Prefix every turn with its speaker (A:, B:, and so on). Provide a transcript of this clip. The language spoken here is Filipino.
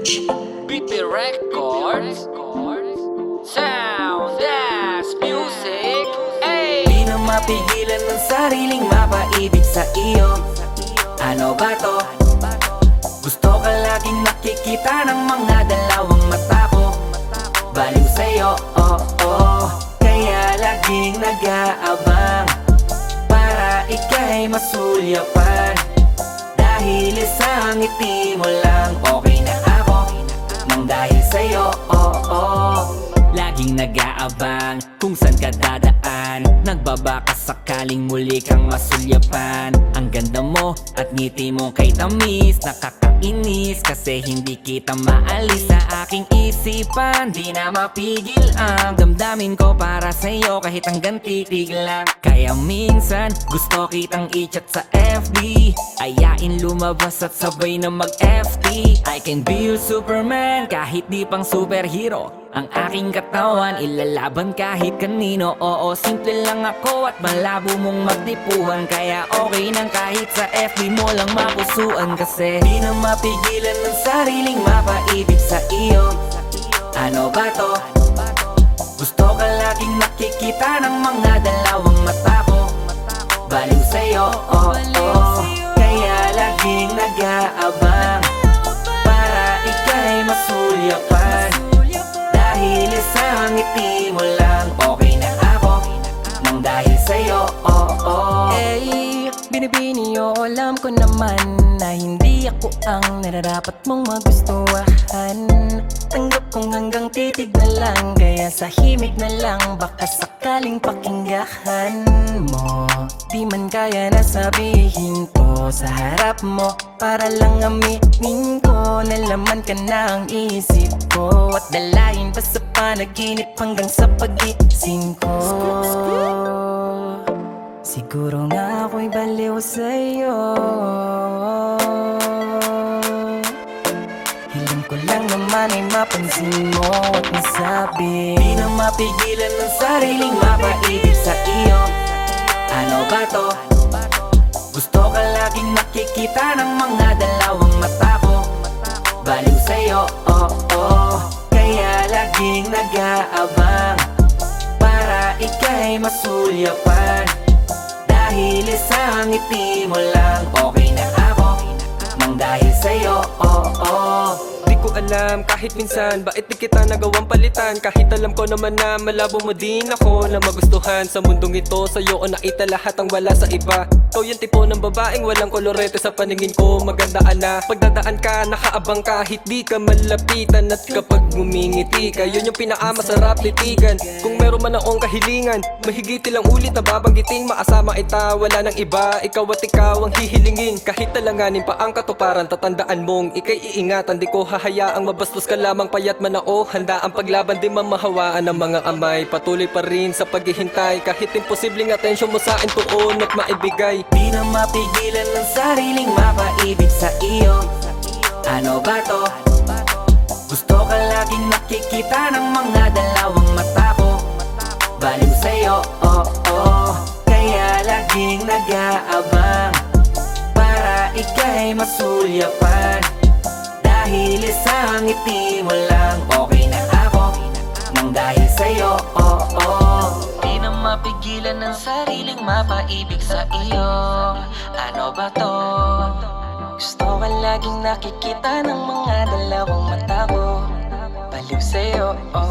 A: Ouch!
B: BP Records Sound Dash Music Ay!
C: Di na mapigilan ng sariling mapaibig sa iyo Ano ba to? Gusto ka laging nakikita ng mga dalawang mata ko Baliw sa'yo, oo oh, oh. Kaya laging nag-aabang Para ika'y masulyapan Dahil isang ngiti mo lang Okay dahil sa'yo, oo oh, oh, oh. Laging nag-aabang kung saan ka dadaan. Nagbabaka sakaling muli kang masulyapan. Ang ganda mo at ngiti mo kay tamis Nakakainis kasi hindi kita maalis sa aking isipan. Di na mapigil ang damdamin ko para sa'yo kahit hanggang titig lang. Kaya minsan gusto kitang i-chat sa FB Ayain lumabas at sabay na mag-FT I can be your Superman kahit di pang superhero. Ang aking katawan ilalaban kahit kanino. Oo, simple lang ako at malabo mong magtipuhan. Kaya okay nang kahit sa FB mo lang mapusuan. Kasi di na mapigilan ng sariling mapaibig sa iyo. Ano ba to? Gusto ka laging nakikita ng mga dalawang ngiti mo lang Okay na ako. Nang dahil sa'yo, oo. Oh,
A: Eh, binibini o alam ko naman Na hindi ako ang nararapat mong magustuhan. Tanggap kong hanggang titig na lang Kaya sa himig na lang Baka sakaling pakinggahan mo. Di man kaya na sabihin ko sa harap mo Para lang aminin ko Na laman ka na ang isip ko At dalahin pa sa panaginip hanggang sa pagising ko. Siguro nga ako'y baliw sa'yo. Hiling ko lang naman ay mapansin mo at masabi.
C: Di na mapigilan ng sariling mapaibig sa iyo. Ano ba to? Gusto ka laging nakikita ng mga dalawang mata ko. Baliw sa'yo, nag-aabang Para ika'y masulyapan Dahil isang ngiti mo lang Okay na ako. Nang dahil sa'yo, oo. Oh,
D: Di ko alam kahit minsan Bakit di kita nagawang palitan. Kahit alam ko naman na malabo mo din ako Na magustuhan sa mundong ito. Sa'yo o nakita lahat ang wala sa iba Ikaw yung tipo ng babaeng walang kolorete sa paningin ko Magandaan na Pagdadaan ka, nakaabang kahit di ka malapitan. At kapag ngumingiti ka Yun yung pinakamasarap titigan. Kung meron man akong kahilingan Mahigiti lang ulit na babanggiting Maasama ita, wala nang iba. Ikaw at ikaw ang hihilingin. Kahit talanganin pa ang katuparan Tatandaan mong ikay iingatan. Di ko hahayaang mabastos ka lamang payat man ako. Handa ang paglaban di mamahawaan ng mga amay. Patuloy pa rin sa paghihintay. Kahit imposibleng atensyon mo sa akin tuon at maibigay
C: Di na mapigilan ng sariling mapaibig sa iyo. Ano ba to? Gusto ka laging nakikita ng mga dalawang mata ko. Baliw sa'yo, oo oh, Kaya laging nag-aabang Para ika'y masulyapan. Dahil isang ngiti mo lang Okay na ako. Nang dahil sa'yo, oo oh, na mapigilan ng sariling mapaibig sa iyo. Ano ba to? Gusto ka laging nakikita ng mga dalawang mata ko. Baliw sa'yo, oh